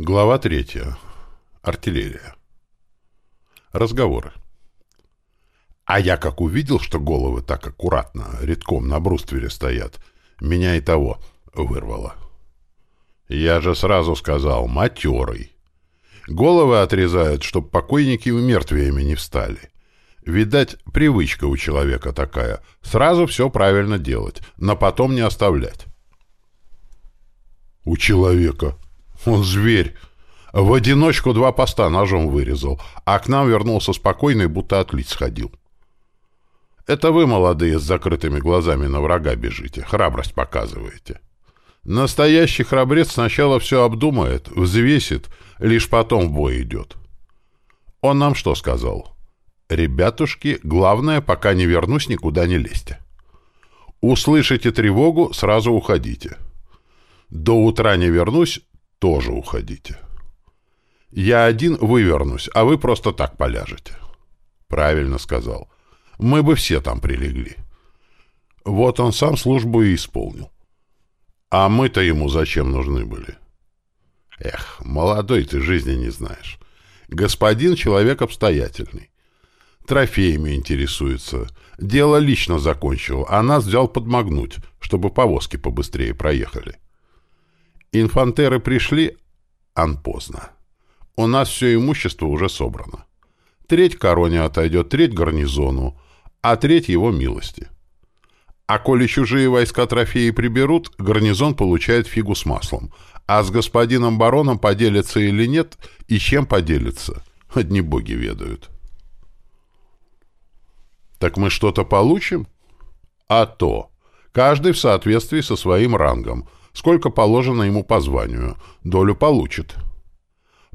Глава третья. Артиллерия. Разговоры. А я как увидел, что головы так аккуратно, редком на бруствере стоят, меня и того вырвало. Я же сразу сказал, матерый. Головы отрезают, чтоб покойники мертвиями не встали. Видать, привычка у человека такая. Сразу все правильно делать, но потом не оставлять. У человека. Он зверь. В одиночку два поста ножом вырезал, а к нам вернулся спокойный, будто отлить сходил. Это вы, молодые, с закрытыми глазами на врага бежите, храбрость показываете. Настоящий храбрец сначала все обдумает, взвесит, лишь потом в бой идет. Он нам что сказал? «Ребятушки, главное, пока не вернусь, никуда не лезьте. Услышите тревогу, сразу уходите. До утра не вернусь, тоже уходите. Я один вывернусь, а вы просто так поляжете». «Правильно сказал. Мы бы все там прилегли». Вот он сам службу и исполнил. А мы-то ему зачем нужны были? Эх, молодой ты жизни не знаешь. Господин человек обстоятельный. Трофеями интересуется. Дело лично закончил, а нас взял подмогнуть, чтобы повозки побыстрее проехали. Инфантеры пришли, ан поздно. У нас все имущество уже собрано. Треть короне отойдет, треть гарнизону, а треть его милости. А коли чужие войска трофеи приберут, гарнизон получает фигу с маслом. А с господином бароном поделится или нет, и чем поделится, одни боги ведают. Так мы что-то получим? А то. Каждый в соответствии со своим рангом. Сколько положено ему по званию. Долю получит.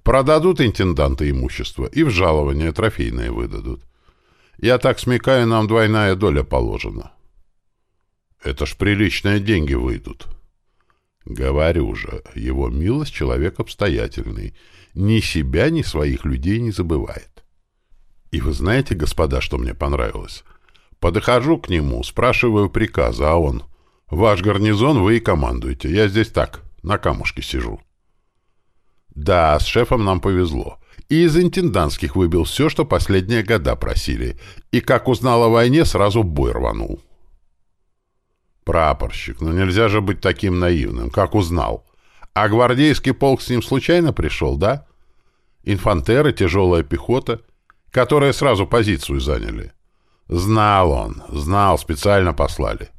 Продадут интенданты имущество и в жалование трофейное выдадут. Я так смекаю, нам двойная доля положена. Это ж приличные деньги выйдут. Говорю же, его милость человек обстоятельный. Ни себя, ни своих людей не забывает. И вы знаете, господа, что мне понравилось? Подохожу к нему, спрашиваю приказа, а он... Ваш гарнизон вы и командуете. Я здесь так, на камушке сижу. Да, с шефом нам повезло. И из интендантских выбил все, что последние года просили. И как узнал о войне, сразу бой рванул. Прапорщик, ну нельзя же быть таким наивным. Как узнал? А гвардейский полк с ним случайно пришел, да? Инфантеры, тяжелая пехота, которые сразу позицию заняли. Знал он, знал, специально послали.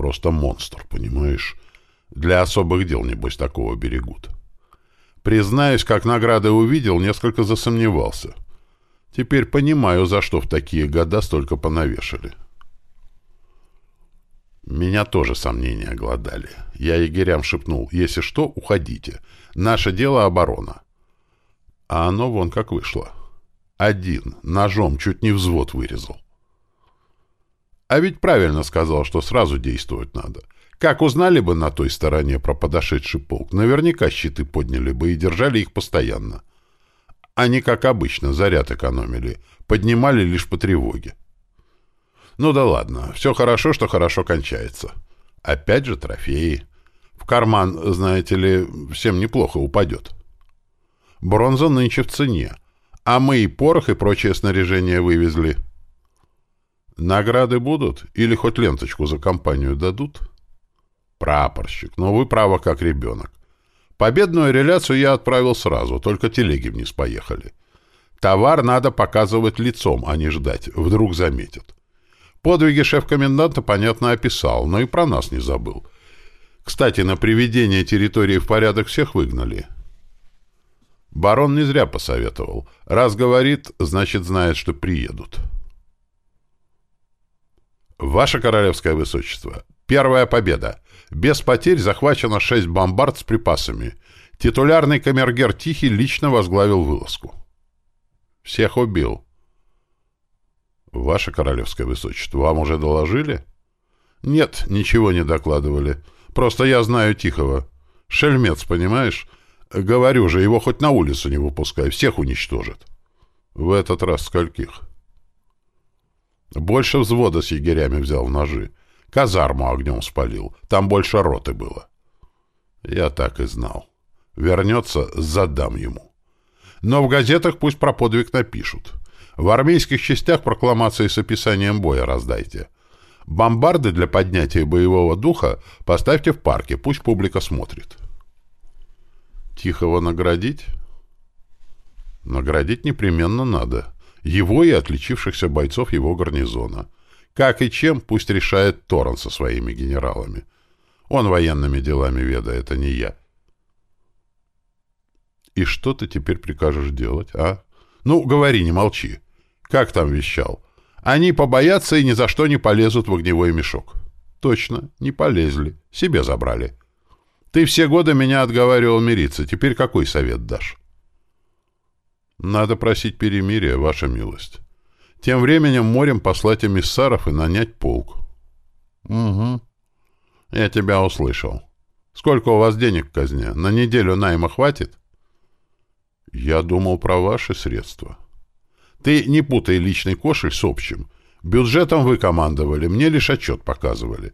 Просто монстр, понимаешь? Для особых дел, небось, такого берегут. Признаюсь, как награды увидел, несколько засомневался. Теперь понимаю, за что в такие года столько понавешали. Меня тоже сомнения глодали. Я егерям шепнул, если что, уходите. Наше дело оборона. А оно вон как вышло. Один, ножом, чуть не взвод вырезал. А ведь правильно сказал, что сразу действовать надо. Как узнали бы на той стороне про подошедший полк, наверняка щиты подняли бы и держали их постоянно. Они, как обычно, заряд экономили, поднимали лишь по тревоге. Ну да ладно, все хорошо, что хорошо кончается. Опять же трофеи. В карман, знаете ли, всем неплохо упадет. Бронза нынче в цене, а мы и порох, и прочее снаряжение вывезли. Награды будут? Или хоть ленточку за компанию дадут? Прапорщик, но вы право как ребенок. Победную реляцию я отправил сразу, только телеги вниз поехали. Товар надо показывать лицом, а не ждать, вдруг заметят. Подвиги шеф-коменданта, понятно, описал, но и про нас не забыл. Кстати, на приведение территории в порядок всех выгнали. Барон не зря посоветовал. Раз говорит, значит, знает, что приедут. Ваше Королевское Высочество, первая победа. Без потерь захвачено шесть бомбард с припасами. Титулярный камергер Тихий лично возглавил вылазку. Всех убил. «Ваше королевское высочество, вам уже доложили?» «Нет, ничего не докладывали. Просто я знаю Тихого. Шельмец, понимаешь? Говорю же, его хоть на улицу не выпускай, всех уничтожит». «В этот раз скольких?» «Больше взвода с егерями взял в ножи. Казарму огнем спалил. Там больше роты было». «Я так и знал. Вернется, задам ему. Но в газетах пусть про подвиг напишут. В армейских частях прокламации с описанием боя раздайте. Бомбарды для поднятия боевого духа поставьте в парке, пусть публика смотрит. Тихого наградить? Наградить непременно надо. Его и отличившихся бойцов его гарнизона. Как и чем, пусть решает Торрен со своими генералами. Он военными делами ведает, а не я. И что ты теперь прикажешь делать, а? Ну, говори, не молчи. Как там вещал? Они побоятся и ни за что не полезут в огневой мешок. Точно, не полезли. Себе забрали. Ты все годы меня отговаривал мириться. Теперь какой совет дашь? Надо просить перемирия, ваша милость. Тем временем морем послать эмиссаров и нанять полк. Угу. Я тебя услышал. Сколько у вас денег в казне? На неделю найма хватит? Я думал про ваши средства. Ты не путай личный кошель с общим. Бюджетом вы командовали, мне лишь отчет показывали.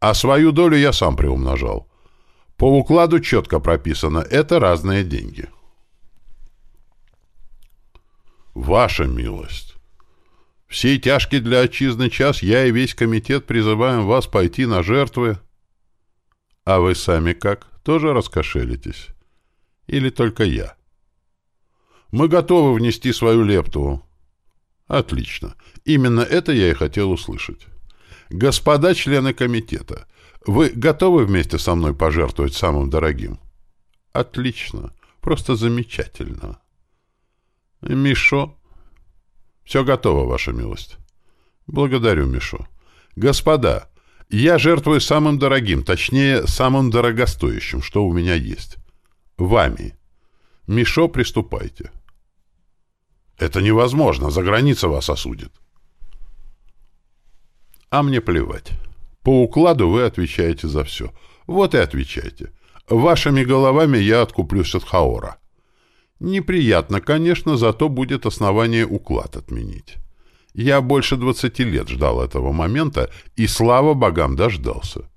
А свою долю я сам приумножал. По укладу четко прописано, это разные деньги. Ваша милость. В сей тяжкий для отчизны час я и весь комитет призываем вас пойти на жертвы. А вы сами как? Тоже раскошелитесь? Или только я? Мы готовы внести свою лепту. Отлично. Именно это я и хотел услышать. Господа члены комитета, вы готовы вместе со мной пожертвовать самым дорогим? Отлично. Просто замечательно. Мишо. Все готово, ваша милость. Благодарю, Мишо. Господа, я жертвую самым дорогим, точнее, самым дорогостоящим, что у меня есть. Вами. Мишо, приступайте. Это невозможно, за граница вас осудит. А мне плевать. По укладу вы отвечаете за все. Вот и отвечайте. Вашими головами я откуплюсь от Хаора. Неприятно, конечно, зато будет основание уклад отменить. Я больше двадцати лет ждал этого момента, и, слава богам, дождался.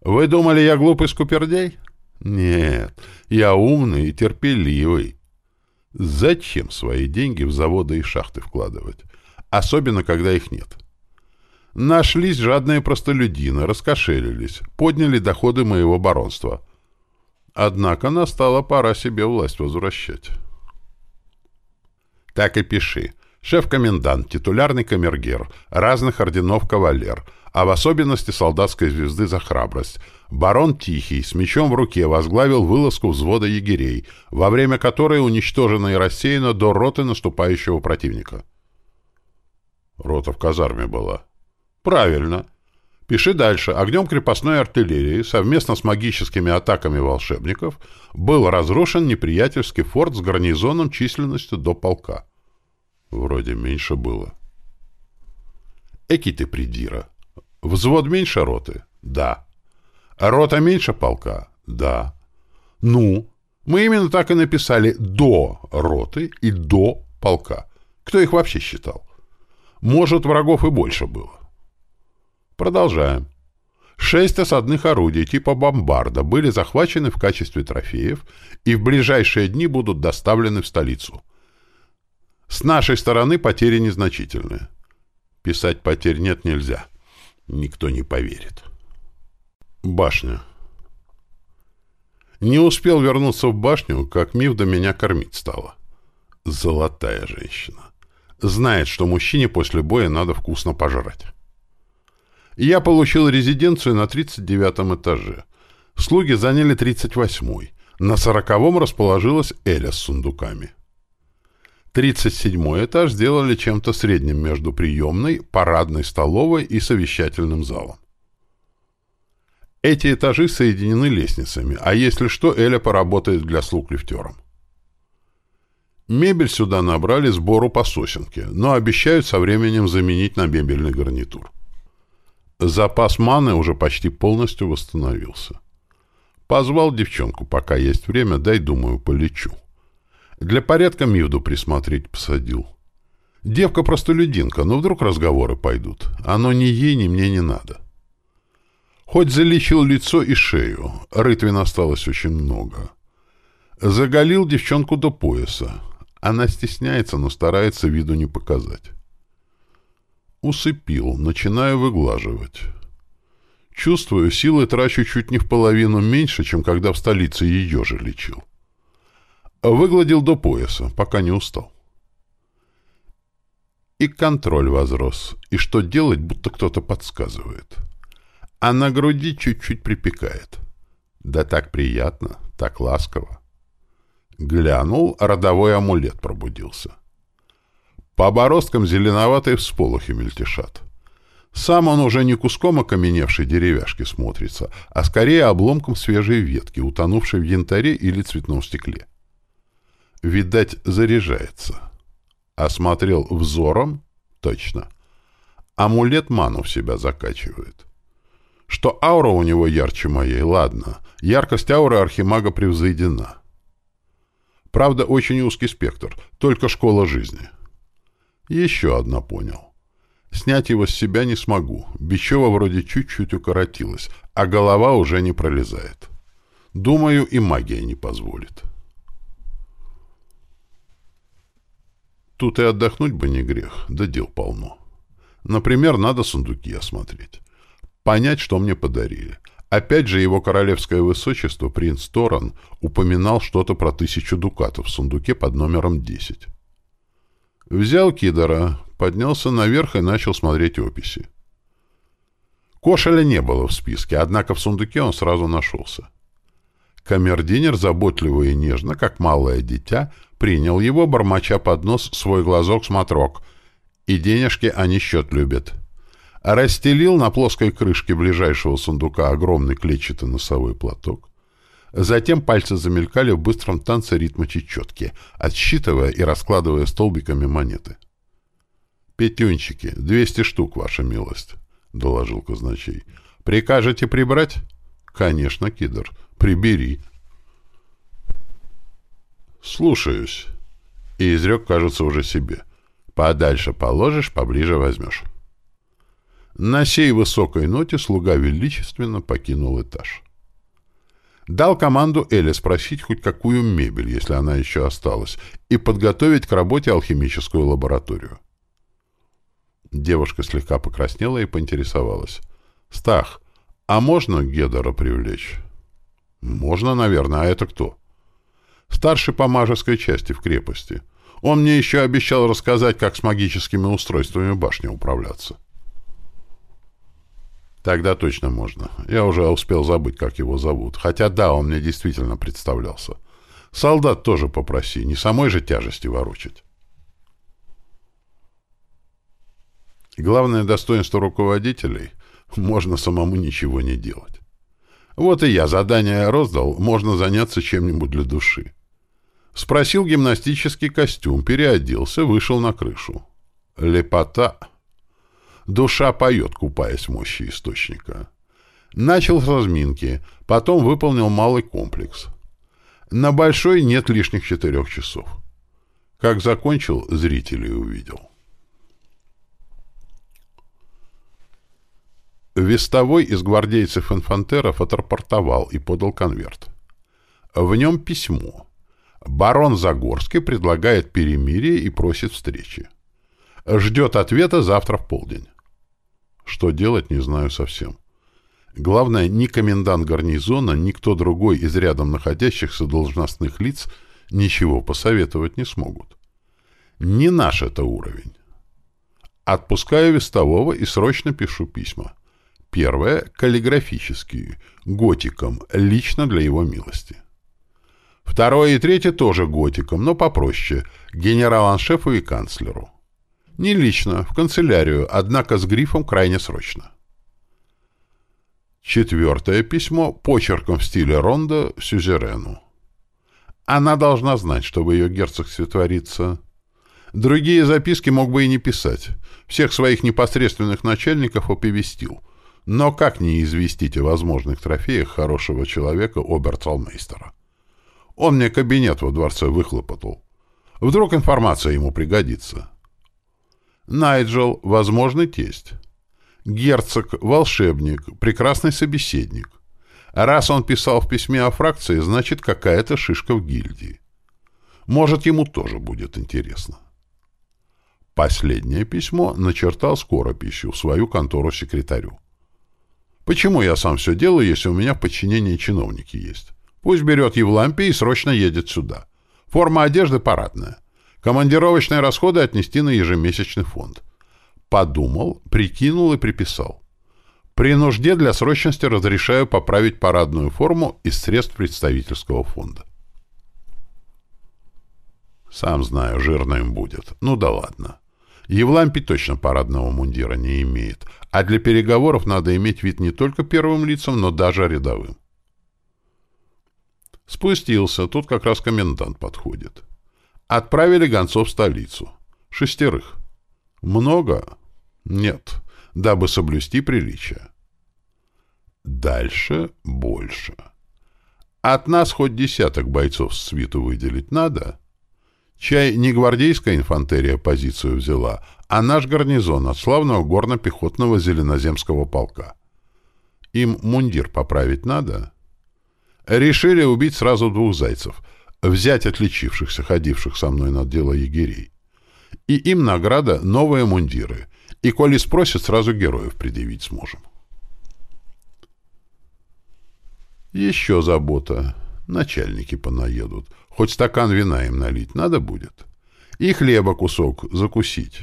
Вы думали, я глупый скупердей? Нет, я умный и терпеливый. Зачем свои деньги в заводы и шахты вкладывать? Особенно, когда их нет. Нашлись жадные простолюдины, раскошелились, подняли доходы моего баронства. Однако настала пора себе власть возвращать. Так и пиши. Шеф-комендант, титулярный камергер, разных орденов кавалер, а в особенности солдатской звезды за храбрость, барон Тихий с мечом в руке возглавил вылазку взвода егерей, во время которой уничтожено и рассеяно до роты наступающего противника. Рота в казарме была. Правильно. Пиши дальше. Огнем крепостной артиллерии совместно с магическими атаками волшебников был разрушен неприятельский форт с гарнизоном численностью до полка. Вроде меньше было. Эки ты придира. Взвод меньше роты? Да. Рота меньше полка? Да. Ну, мы именно так и написали «до роты» и «до полка». Кто их вообще считал? Может, врагов и больше было. Продолжаем. Шесть осадных орудий типа «Бомбарда» были захвачены в качестве трофеев и в ближайшие дни будут доставлены в столицу. С нашей стороны потери незначительные. Писать потерь нет нельзя. Никто не поверит. Башня. Не успел вернуться в башню, как Мивда меня кормить стала. Золотая женщина. Знает, что мужчине после боя надо вкусно пожрать. Я получил резиденцию на 39 этаже. Слуги заняли 38-й. На 40-м расположилась Эля с сундуками. 37-й этаж сделали чем-то средним между приемной, парадной столовой и совещательным залом. Эти этажи соединены лестницами, а если что, Эля поработает для слуг лифтером. Мебель сюда набрали сбору по сосенке, но обещают со временем заменить на мебельный гарнитур. Запас маны уже почти полностью восстановился. Позвал девчонку, пока есть время, дай, думаю, полечу. Для порядка Мивду присмотреть посадил. Девка простолюдинка, но вдруг разговоры пойдут. Оно ни ей, ни мне не надо. Хоть залечил лицо и шею, рытвин осталось очень много. Заголил девчонку до пояса. Она стесняется, но старается виду не показать. Усыпил, начинаю выглаживать. Чувствую, силы трачу чуть не в половину меньше, чем когда в столице ее же лечил. Выгладил до пояса, пока не устал. И контроль возрос, и что делать, будто кто-то подсказывает. А на груди чуть-чуть припекает. Да так приятно, так ласково. Глянул, родовой амулет пробудился. По бороздкам зеленоватые всполохи мельтешат. Сам он уже не куском окаменевшей деревяшки смотрится, а скорее обломком свежей ветки, утонувшей в янтаре или цветном стекле. Видать, заряжается. Осмотрел взором? Точно. Амулет ману в себя закачивает. Что аура у него ярче моей, ладно. Яркость ауры архимага превзойдена. Правда, очень узкий спектр, только школа жизни. Еще одна понял. Снять его с себя не смогу. Бичева вроде чуть-чуть укоротилась, а голова уже не пролезает. Думаю, и магия не позволит. Тут и отдохнуть бы не грех, да дел полно. Например, надо сундуки осмотреть. Понять, что мне подарили. Опять же, его королевское высочество, принц Торан, упоминал что-то про тысячу дукатов в сундуке под номером 10. Взял кидора, поднялся наверх и начал смотреть описи. Кошеля не было в списке, однако в сундуке он сразу нашелся. Камердинер заботливо и нежно, как малое дитя, принял его, бормоча под нос свой глазок-смотрок. И денежки они счет любят. Расстелил на плоской крышке ближайшего сундука огромный клетчатый носовой платок. Затем пальцы замелькали в быстром танце ритма чечетки, отсчитывая и раскладывая столбиками монеты. «Пятюнчики, двести штук, ваша милость», — доложил казначей. «Прикажете прибрать?» «Конечно, кидр. Прибери». «Слушаюсь». И изрек, кажется, уже себе. «Подальше положишь, поближе возьмешь». На сей высокой ноте слуга величественно покинул этаж. Дал команду Эле спросить хоть какую мебель, если она еще осталась, и подготовить к работе алхимическую лабораторию. Девушка слегка покраснела и поинтересовалась. «Стах, а можно Гедора привлечь?» «Можно, наверное. А это кто?» «Старший по мажеской части в крепости. Он мне еще обещал рассказать, как с магическими устройствами башни управляться». Тогда точно можно. Я уже успел забыть, как его зовут. Хотя да, он мне действительно представлялся. Солдат тоже попроси, не самой же тяжести ворочать. Главное достоинство руководителей — можно самому ничего не делать. Вот и я задание роздал, можно заняться чем-нибудь для души. Спросил гимнастический костюм, переоделся, вышел на крышу. Лепота... Душа поет, купаясь в мощи источника. Начал с разминки, потом выполнил малый комплекс. На большой нет лишних четырех часов. Как закончил, зрителей увидел. Вестовой из гвардейцев инфантеров отрапортовал и подал конверт. В нем письмо. Барон Загорский предлагает перемирие и просит встречи. Ждет ответа завтра в полдень. Что делать, не знаю совсем. Главное, ни комендант гарнизона, ни кто другой из рядом находящихся должностных лиц ничего посоветовать не смогут. Не наш это уровень. Отпускаю вестового и срочно пишу письма. Первое — каллиграфические, готиком, лично для его милости. Второе и третье тоже готиком, но попроще, генерал-аншефу и канцлеру. Не лично, в канцелярию, однако с грифом крайне срочно. Четвертое письмо почерком в стиле ронда сюзерену. Она должна знать, что в ее герцогстве творится. Другие записки мог бы и не писать. Всех своих непосредственных начальников оповестил. Но как не известить о возможных трофеях хорошего человека оберцалмейстера? Он мне кабинет во дворце выхлопотал. Вдруг информация ему пригодится. Найджел — возможный тесть. Герцог — волшебник, прекрасный собеседник. Раз он писал в письме о фракции, значит, какая-то шишка в гильдии. Может, ему тоже будет интересно. Последнее письмо начертал скорописью в свою контору секретарю. Почему я сам все делаю, если у меня в подчинении чиновники есть? Пусть берет Евлампий и срочно едет сюда. Форма одежды парадная. Командировочные расходы отнести на ежемесячный фонд. Подумал, прикинул и приписал. При нужде для срочности разрешаю поправить парадную форму из средств представительского фонда. Сам знаю, жирно им будет. Ну да ладно. Евлампий точно парадного мундира не имеет, а для переговоров надо иметь вид не только первым лицам, но даже рядовым. Спустился, тут как раз комендант подходит. Отправили гонцов в столицу. Шестерых. Много? Нет, дабы соблюсти приличие. Дальше больше. От нас хоть десяток бойцов с свиту выделить надо — Чай не гвардейская инфантерия позицию взяла, а наш гарнизон от славного горно-пехотного зеленоземского полка. Им мундир поправить надо? Решили убить сразу двух зайцев, взять отличившихся, ходивших со мной на дело егерей. И им награда — новые мундиры. И коли спросят, сразу героев предъявить сможем. Еще забота. Начальники понаедут. Хоть стакан вина им налить надо будет. И хлеба кусок закусить.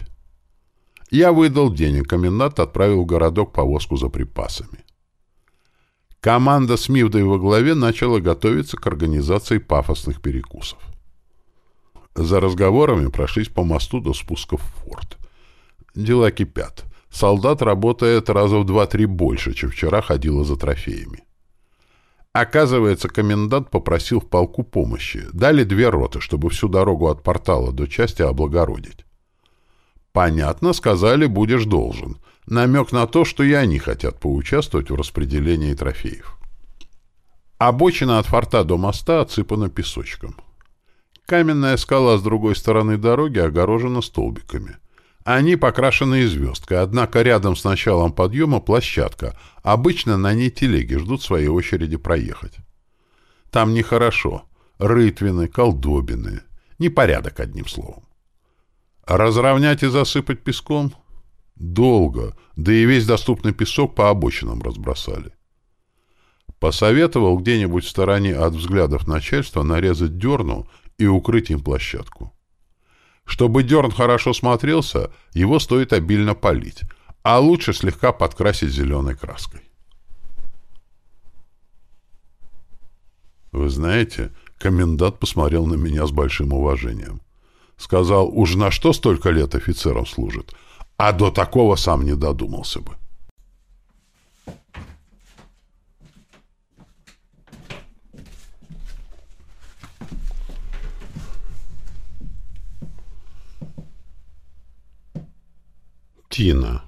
Я выдал денег, комендант отправил в городок повозку за припасами. Команда с Мивдой во главе начала готовиться к организации пафосных перекусов. За разговорами прошлись по мосту до спуска в форт. Дела кипят. Солдат работает раза в два-три больше, чем вчера ходила за трофеями. Оказывается, комендант попросил в полку помощи. Дали две роты, чтобы всю дорогу от портала до части облагородить. Понятно, сказали, будешь должен. Намек на то, что и они хотят поучаствовать в распределении трофеев. Обочина от форта до моста отсыпана песочком. Каменная скала с другой стороны дороги огорожена столбиками. Они покрашены звездкой, однако рядом с началом подъема площадка. Обычно на ней телеги ждут своей очереди проехать. Там нехорошо. Рытвины, колдобины. Непорядок, одним словом. Разровнять и засыпать песком? Долго, да и весь доступный песок по обочинам разбросали. Посоветовал где-нибудь в стороне от взглядов начальства нарезать дерну и укрыть им площадку. Чтобы дерн хорошо смотрелся, его стоит обильно полить, а лучше слегка подкрасить зеленой краской. Вы знаете, комендант посмотрел на меня с большим уважением. Сказал, уж на что столько лет офицером служит, а до такого сам не додумался бы. Тина.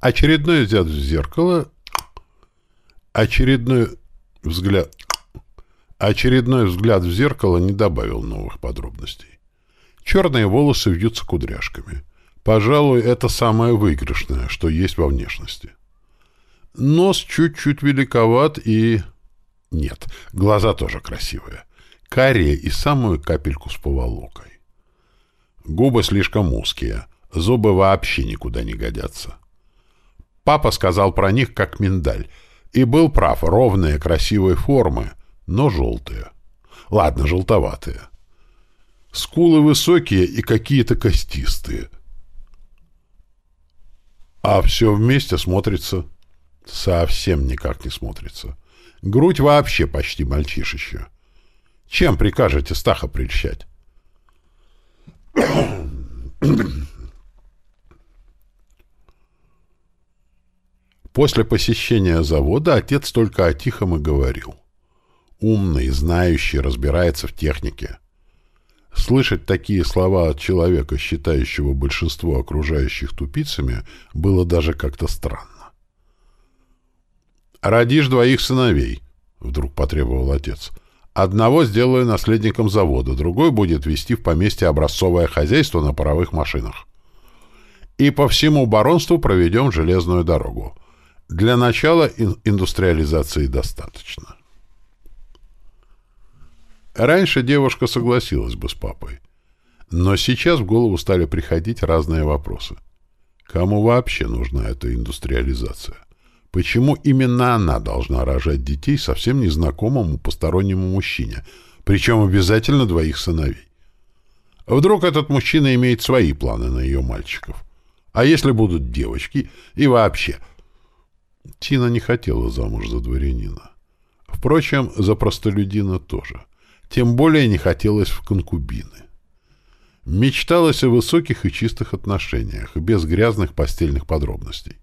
Очередной взгляд в зеркало. Очередной взгляд... Очередной взгляд в зеркало не добавил новых подробностей. Черные волосы вьются кудряшками. Пожалуй, это самое выигрышное, что есть во внешности. Нос чуть-чуть великоват и... Нет, глаза тоже красивые. Карие и самую капельку с поволокой. Губы слишком узкие, Зубы вообще никуда не годятся. Папа сказал про них как миндаль. И был прав, ровные, красивые формы, но желтые. Ладно, желтоватые. Скулы высокие и какие-то костистые. А все вместе смотрится... Совсем никак не смотрится. Грудь вообще почти мальчишечья. Чем прикажете Стаха прельщать? После посещения завода отец только о тихом и говорил. Умный, знающий, разбирается в технике. Слышать такие слова от человека, считающего большинство окружающих тупицами, было даже как-то странно. «Родишь двоих сыновей», — вдруг потребовал отец. «Одного сделаю наследником завода, другой будет вести в поместье образцовое хозяйство на паровых машинах. И по всему баронству проведем железную дорогу. Для начала индустриализации достаточно. Раньше девушка согласилась бы с папой. Но сейчас в голову стали приходить разные вопросы. Кому вообще нужна эта индустриализация? Почему именно она должна рожать детей совсем незнакомому постороннему мужчине, причем обязательно двоих сыновей? Вдруг этот мужчина имеет свои планы на ее мальчиков? А если будут девочки? И вообще... Тина не хотела замуж за дворянина. Впрочем, за простолюдина тоже. Тем более не хотелось в конкубины. Мечталось о высоких и чистых отношениях, без грязных постельных подробностей.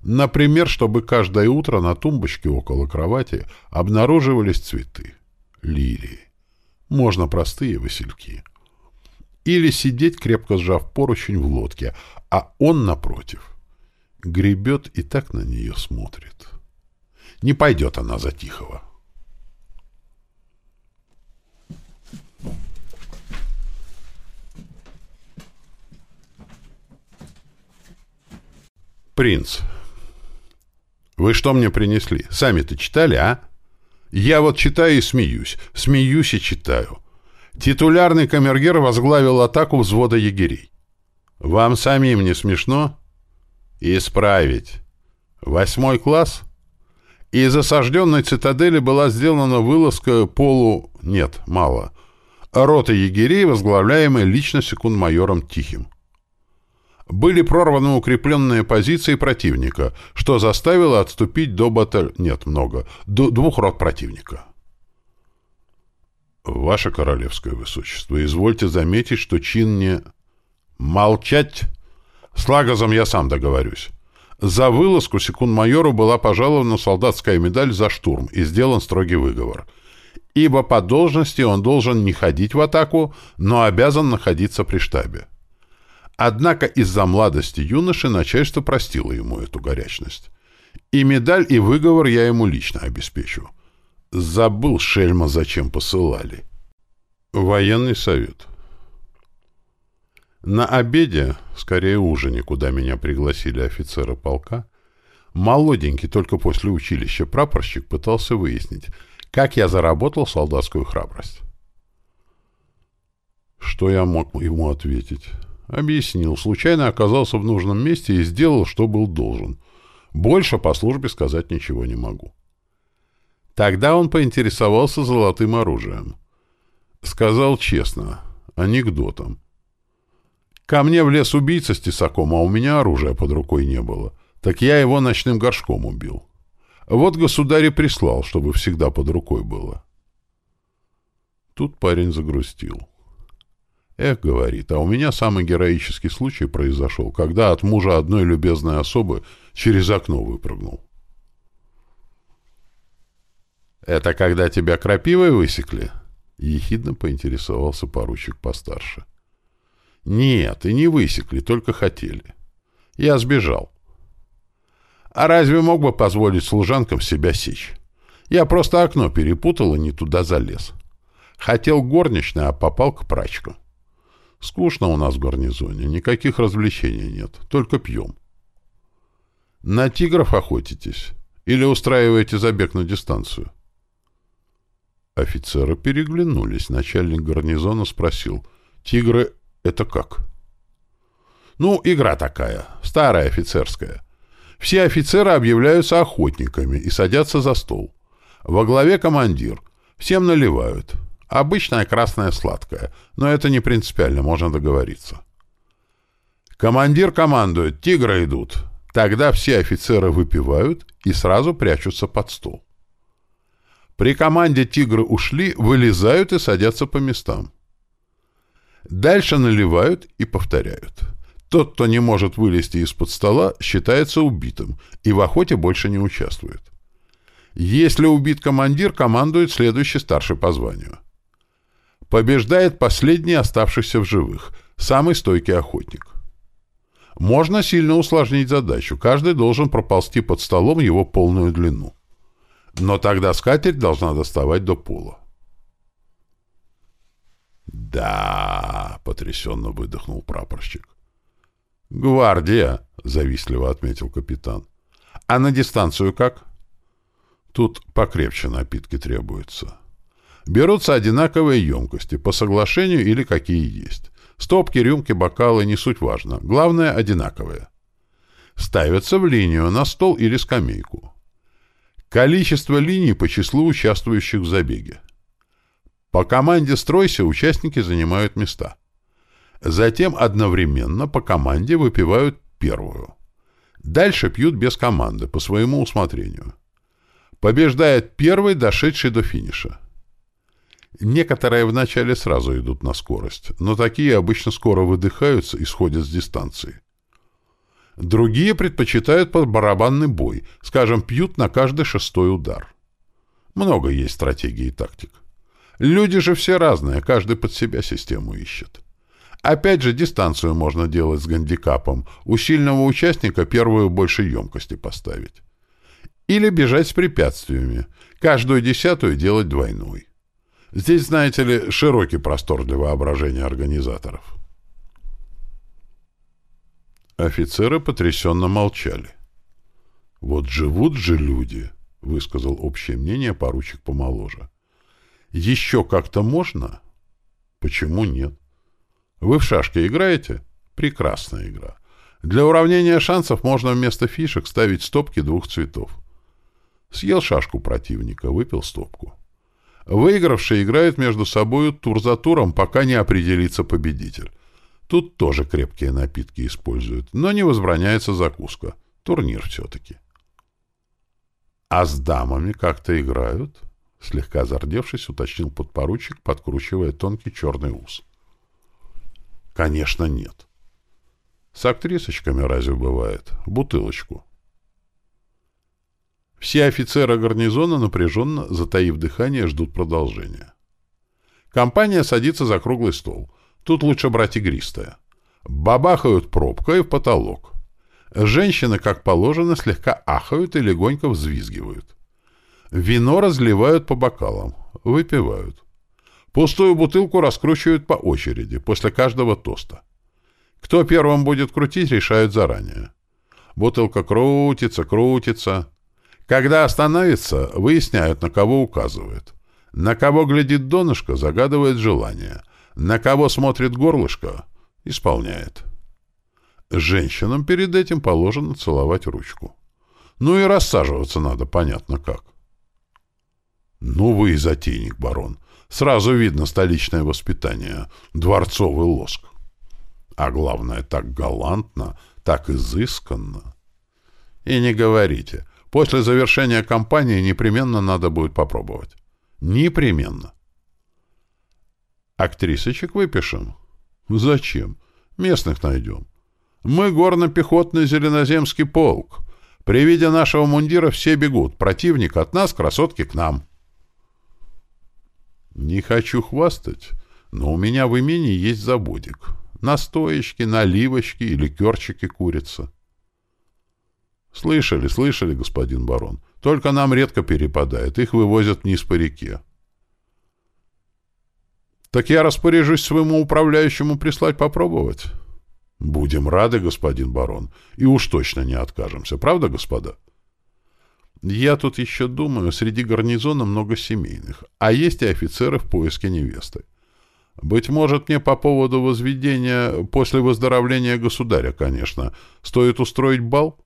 Например, чтобы каждое утро на тумбочке около кровати обнаруживались цветы. Лилии. Можно простые васильки. Или сидеть, крепко сжав поручень в лодке, а он, напротив, гребет и так на нее смотрит. Не пойдет она за Тихого. Принц. Вы что мне принесли? Сами-то читали, а? Я вот читаю и смеюсь. Смеюсь и читаю. Титулярный камергер возглавил атаку взвода егерей. Вам самим не смешно? Исправить. Восьмой класс? Из осажденной цитадели была сделана вылазка полу... Нет, мало. Роты егерей, возглавляемой лично секунд-майором Тихим были прорваны укрепленные позиции противника, что заставило отступить до баталь... Нет, много. До двух рот противника. Ваше Королевское Высочество, извольте заметить, что чин не... Молчать! С Лагозом я сам договорюсь. За вылазку секунд-майору была пожалована солдатская медаль за штурм и сделан строгий выговор. Ибо по должности он должен не ходить в атаку, но обязан находиться при штабе. Однако из-за младости юноши начальство простило ему эту горячность. И медаль, и выговор я ему лично обеспечу. Забыл Шельма, зачем посылали. Военный совет. На обеде, скорее ужине, куда меня пригласили офицеры полка, молоденький только после училища прапорщик пытался выяснить, как я заработал солдатскую храбрость. Что я мог ему ответить? Объяснил. Случайно оказался в нужном месте и сделал, что был должен. Больше по службе сказать ничего не могу. Тогда он поинтересовался золотым оружием. Сказал честно, анекдотом. Ко мне в лес убийца с тесаком, а у меня оружия под рукой не было. Так я его ночным горшком убил. Вот государь прислал, чтобы всегда под рукой было. Тут парень загрустил. Эх, говорит, а у меня самый героический случай произошел, когда от мужа одной любезной особы через окно выпрыгнул. «Это когда тебя крапивой высекли?» — ехидно поинтересовался поручик постарше. «Нет, и не высекли, только хотели. Я сбежал. А разве мог бы позволить служанкам себя сечь? Я просто окно перепутал и не туда залез. Хотел горничной, а попал к прачку. Скучно у нас в гарнизоне, никаких развлечений нет, только пьем. На тигров охотитесь или устраиваете забег на дистанцию? Офицеры переглянулись. Начальник гарнизона спросил, «Тигры — это как?» «Ну, игра такая, старая офицерская. Все офицеры объявляются охотниками и садятся за стол. Во главе командир. Всем наливают. Обычная красная сладкая, но это не принципиально, можно договориться. Командир командует, тигры идут. Тогда все офицеры выпивают и сразу прячутся под стол. При команде тигры ушли, вылезают и садятся по местам. Дальше наливают и повторяют. Тот, кто не может вылезти из-под стола, считается убитым и в охоте больше не участвует. Если убит командир, командует следующий старший по званию. Побеждает последний оставшийся в живых, самый стойкий охотник. Можно сильно усложнить задачу. Каждый должен проползти под столом его полную длину. Но тогда скатерть должна доставать до пола. «Да!» — потрясенно выдохнул прапорщик. «Гвардия!» — завистливо отметил капитан. А на дистанцию как? Тут покрепче напитки требуются. Берутся одинаковые емкости, по соглашению или какие есть. Стопки, рюмки, бокалы, не суть важно. Главное, одинаковые. Ставятся в линию, на стол или скамейку. Количество линий по числу участвующих в забеге. По команде «Стройся» участники занимают места. Затем одновременно по команде выпивают первую. Дальше пьют без команды, по своему усмотрению. Побеждает первый, дошедший до финиша. Некоторые вначале сразу идут на скорость, но такие обычно скоро выдыхаются и сходят с дистанции. Другие предпочитают под барабанный бой, скажем, пьют на каждый шестой удар. Много есть стратегий и тактик. Люди же все разные, каждый под себя систему ищет. Опять же, дистанцию можно делать с гандикапом. У сильного участника первую больше емкости поставить. Или бежать с препятствиями. Каждую десятую делать двойной. Здесь, знаете ли, широкий простор для воображения организаторов. Офицеры потрясенно молчали. «Вот живут же люди», — высказал общее мнение поручик помоложе. «Еще как-то можно? Почему нет? Вы в шашки играете? Прекрасная игра. Для уравнения шансов можно вместо фишек ставить стопки двух цветов. Съел шашку противника, выпил стопку. Выигравшие играют между собой тур за туром, пока не определится победитель. Тут тоже крепкие напитки используют, но не возбраняется закуска. Турнир все-таки. А с дамами как-то играют? Слегка зардевшись, уточнил подпоручик, подкручивая тонкий черный ус. Конечно, нет. С актрисочками разве бывает? Бутылочку. Все офицеры гарнизона напряженно, затаив дыхание, ждут продолжения. Компания садится за круглый стол. Тут лучше брать игристое. Бабахают пробкой в потолок. Женщины, как положено, слегка ахают и легонько взвизгивают. Вино разливают по бокалам, выпивают. Пустую бутылку раскручивают по очереди, после каждого тоста. Кто первым будет крутить, решают заранее. Бутылка крутится, крутится. Когда остановится, выясняют, на кого указывает. На кого глядит донышко, загадывает желание. На кого смотрит горлышко, исполняет. Женщинам перед этим положено целовать ручку. Ну и рассаживаться надо, понятно как. Ну вы и затейник, барон. Сразу видно столичное воспитание, дворцовый лоск. А главное, так галантно, так изысканно. И не говорите, После завершения кампании непременно надо будет попробовать. Непременно. Актрисочек выпишем? Зачем? Местных найдем. Мы горно-пехотный зеленоземский полк. При виде нашего мундира все бегут. Противник от нас, красотки к нам. Не хочу хвастать, но у меня в имении есть забудик. Настоечки, наливочки и ликерчики курица. Слышали, слышали, господин барон. Только нам редко перепадает. Их вывозят вниз по реке. Так я распоряжусь своему управляющему прислать попробовать. Будем рады, господин барон. И уж точно не откажемся. Правда, господа? Я тут еще думаю, среди гарнизона много семейных, а есть и офицеры в поиске невесты. Быть может, мне по поводу возведения после выздоровления государя, конечно, стоит устроить бал?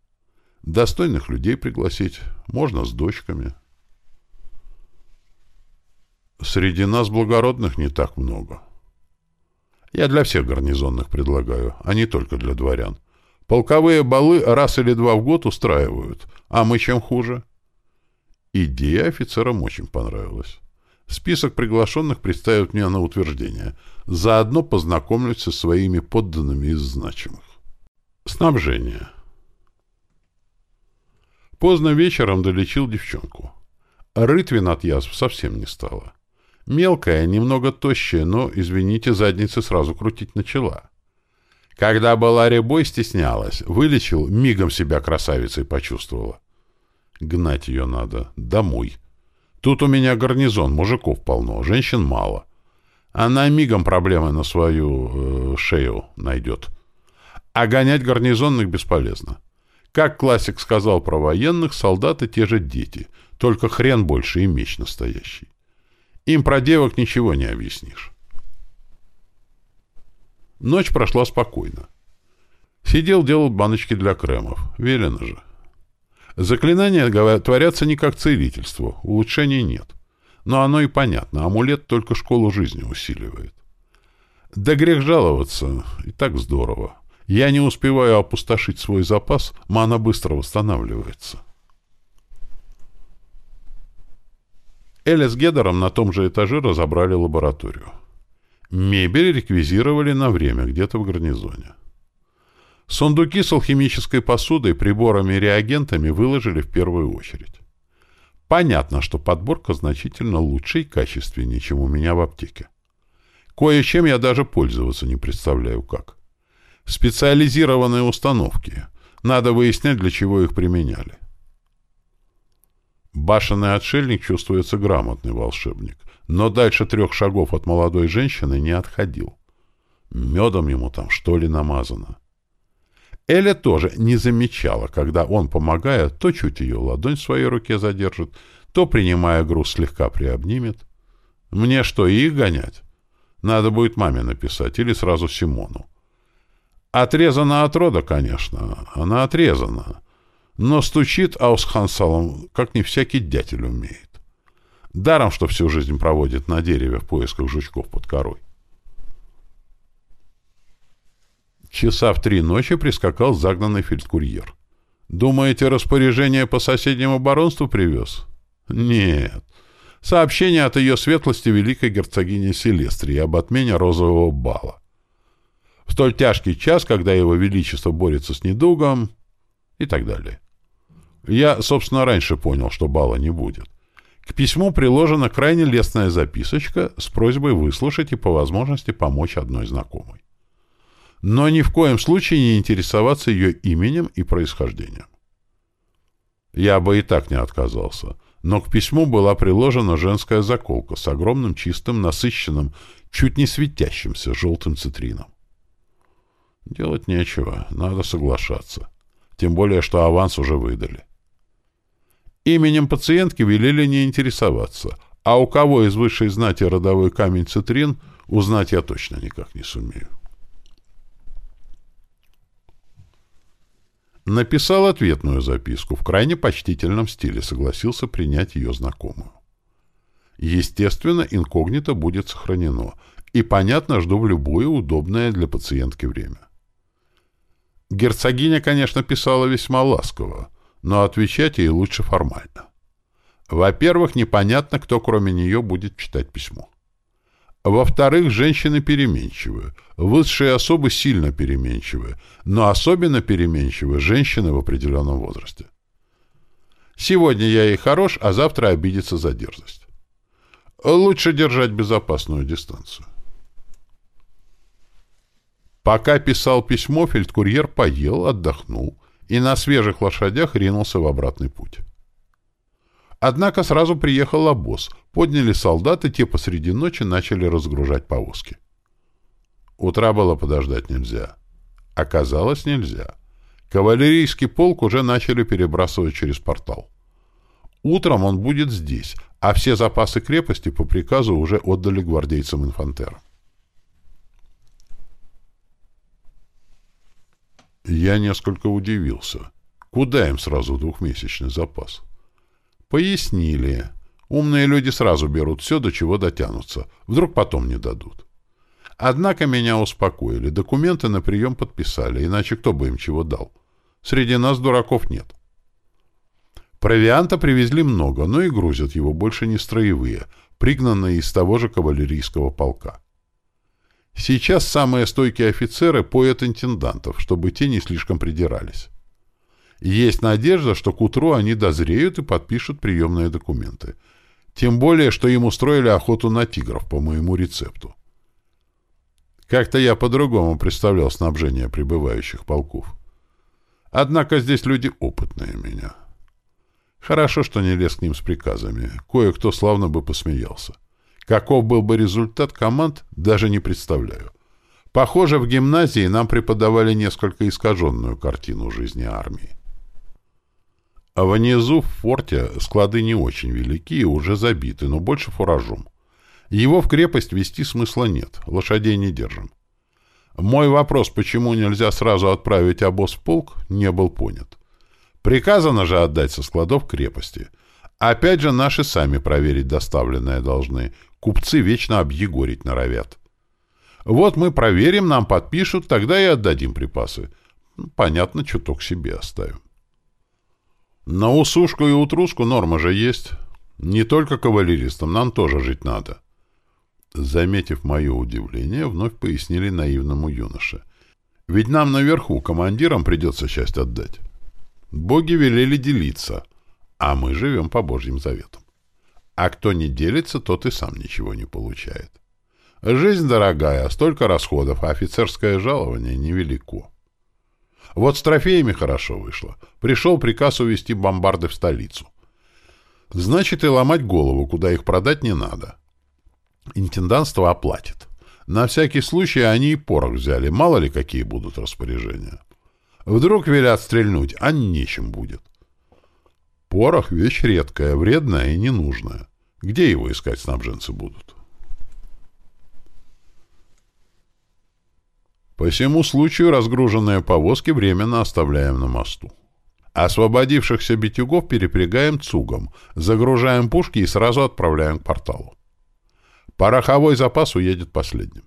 Достойных людей пригласить. Можно с дочками. Среди нас благородных не так много. Я для всех гарнизонных предлагаю, а не только для дворян. Полковые балы раз или два в год устраивают, а мы чем хуже? Идея офицерам очень понравилась. Список приглашенных представят мне на утверждение. Заодно познакомлюсь со своими подданными из значимых. Снабжение. Поздно вечером долечил девчонку. Рытвин от язв совсем не стало. Мелкая, немного тощая, но, извините, задница сразу крутить начала. Когда была ребой, стеснялась. Вылечил, мигом себя красавицей почувствовала. Гнать ее надо. Домой. Тут у меня гарнизон, мужиков полно, женщин мало. Она мигом проблемы на свою э, шею найдет. А гонять гарнизонных бесполезно. Как классик сказал про военных, солдаты те же дети, только хрен больше и меч настоящий. Им про девок ничего не объяснишь. Ночь прошла спокойно. Сидел, делал баночки для кремов. Велено же. Заклинания творятся не как целительство, улучшений нет. Но оно и понятно, амулет только школу жизни усиливает. Да грех жаловаться, и так здорово. Я не успеваю опустошить свой запас, мана быстро восстанавливается. Эля с Гедером на том же этаже разобрали лабораторию. Мебель реквизировали на время, где-то в гарнизоне. Сундуки с алхимической посудой, приборами и реагентами выложили в первую очередь. Понятно, что подборка значительно лучше и качественнее, чем у меня в аптеке. Кое-чем я даже пользоваться не представляю как. Специализированные установки. Надо выяснять, для чего их применяли. Башенный отшельник чувствуется грамотный волшебник, но дальше трех шагов от молодой женщины не отходил. Медом ему там что ли намазано. Эля тоже не замечала, когда он, помогая, то чуть ее ладонь в своей руке задержит, то, принимая груз, слегка приобнимет. Мне что, их гонять? Надо будет маме написать или сразу Симону. Отрезана от рода, конечно, она отрезана. Но стучит Аусхансалом, как не всякий дятель умеет. Даром, что всю жизнь проводит на дереве в поисках жучков под корой. Часа в три ночи прискакал загнанный фельдкурьер. «Думаете, распоряжение по соседнему баронству привез?» «Нет. Сообщение от ее светлости великой герцогини Селестрии об отмене розового бала. В столь тяжкий час, когда его величество борется с недугом и так далее. Я, собственно, раньше понял, что бала не будет. К письму приложена крайне лестная записочка с просьбой выслушать и по возможности помочь одной знакомой но ни в коем случае не интересоваться ее именем и происхождением. Я бы и так не отказался, но к письму была приложена женская заколка с огромным чистым, насыщенным, чуть не светящимся желтым цитрином. Делать нечего, надо соглашаться. Тем более, что аванс уже выдали. Именем пациентки велели не интересоваться, а у кого из высшей знати родовой камень цитрин, узнать я точно никак не сумею. Написал ответную записку, в крайне почтительном стиле согласился принять ее знакомую. Естественно, инкогнито будет сохранено, и, понятно, жду в любое удобное для пациентки время. Герцогиня, конечно, писала весьма ласково, но отвечать ей лучше формально. Во-первых, непонятно, кто кроме нее будет читать письмо. Во-вторых, женщины переменчивы. Высшие особы сильно переменчивы, но особенно переменчивы женщины в определенном возрасте. Сегодня я ей хорош, а завтра обидится за дерзость. Лучше держать безопасную дистанцию. Пока писал письмо, фельдкурьер поел, отдохнул и на свежих лошадях ринулся в обратный путь. Однако сразу приехал обоз. Подняли солдаты, те посреди ночи начали разгружать повозки. Утра было подождать нельзя. Оказалось, нельзя. Кавалерийский полк уже начали перебрасывать через портал. Утром он будет здесь, а все запасы крепости по приказу уже отдали гвардейцам-инфантерам. Я несколько удивился. Куда им сразу двухмесячный запас? — Пояснили. Умные люди сразу берут все, до чего дотянутся. Вдруг потом не дадут. Однако меня успокоили. Документы на прием подписали, иначе кто бы им чего дал? Среди нас дураков нет. Провианта привезли много, но и грузят его больше не строевые, пригнанные из того же кавалерийского полка. Сейчас самые стойкие офицеры поят интендантов, чтобы те не слишком придирались. Есть надежда, что к утру они дозреют и подпишут приемные документы. Тем более, что им устроили охоту на тигров по моему рецепту. Как-то я по-другому представлял снабжение прибывающих полков. Однако здесь люди опытные меня. Хорошо, что не лез к ним с приказами. Кое-кто славно бы посмеялся. Каков был бы результат команд, даже не представляю. Похоже, в гимназии нам преподавали несколько искаженную картину жизни армии. А внизу в форте склады не очень велики и уже забиты, но больше фуражом. Его в крепость вести смысла нет, лошадей не держим. Мой вопрос, почему нельзя сразу отправить обоз в полк, не был понят. Приказано же отдать со складов крепости. Опять же, наши сами проверить доставленное должны. Купцы вечно объегорить норовят. Вот мы проверим, нам подпишут, тогда и отдадим припасы. Понятно, чуток себе оставим. На усушку и утруску норма же есть. Не только кавалеристам, нам тоже жить надо. Заметив мое удивление, вновь пояснили наивному юноше. Ведь нам наверху командирам придется часть отдать. Боги велели делиться, а мы живем по Божьим заветам. А кто не делится, тот и сам ничего не получает. Жизнь дорогая, столько расходов, а офицерское жалование невелико. Вот с трофеями хорошо вышло. Пришел приказ увезти бомбарды в столицу. Значит, и ломать голову, куда их продать не надо. Интендантство оплатит. На всякий случай они и порох взяли, мало ли какие будут распоряжения. Вдруг велят стрельнуть, а нечем будет. Порох — вещь редкая, вредная и ненужная. Где его искать снабженцы будут? По всему случаю разгруженные повозки временно оставляем на мосту. Освободившихся битюгов перепрягаем цугом, загружаем пушки и сразу отправляем к порталу. Пороховой запас уедет последним.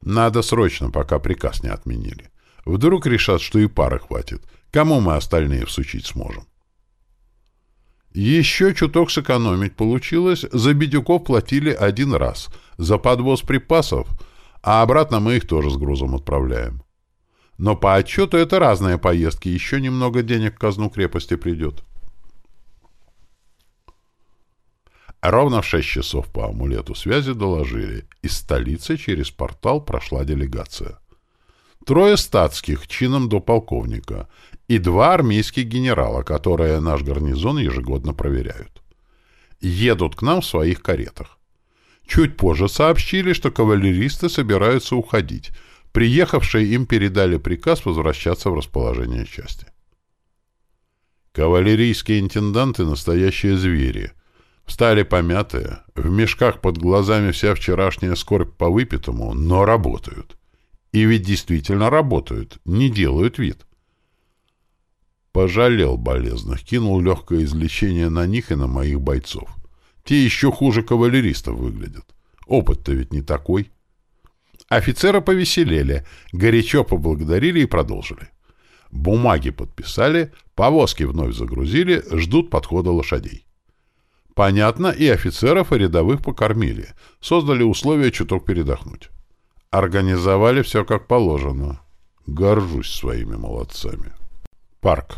Надо срочно, пока приказ не отменили. Вдруг решат, что и пары хватит. Кому мы остальные всучить сможем? Еще чуток сэкономить получилось. За бедюков платили один раз. За подвоз припасов, а обратно мы их тоже с грузом отправляем. Но по отчету это разные поездки. Еще немного денег в казну крепости придет. Ровно в шесть часов по амулету связи доложили. Из столицы через портал прошла делегация трое статских чином до полковника и два армейских генерала, которые наш гарнизон ежегодно проверяют. Едут к нам в своих каретах. Чуть позже сообщили, что кавалеристы собираются уходить. Приехавшие им передали приказ возвращаться в расположение части. Кавалерийские интенданты — настоящие звери. Встали помятые, в мешках под глазами вся вчерашняя скорбь по выпитому, но работают. И ведь действительно работают, не делают вид. Пожалел болезных, кинул легкое излечение на них и на моих бойцов. Те еще хуже кавалеристов выглядят. Опыт-то ведь не такой. Офицеры повеселели, горячо поблагодарили и продолжили. Бумаги подписали, повозки вновь загрузили, ждут подхода лошадей. Понятно, и офицеров, и рядовых покормили, создали условия чуток передохнуть. Организовали все как положено. Горжусь своими молодцами. Парк.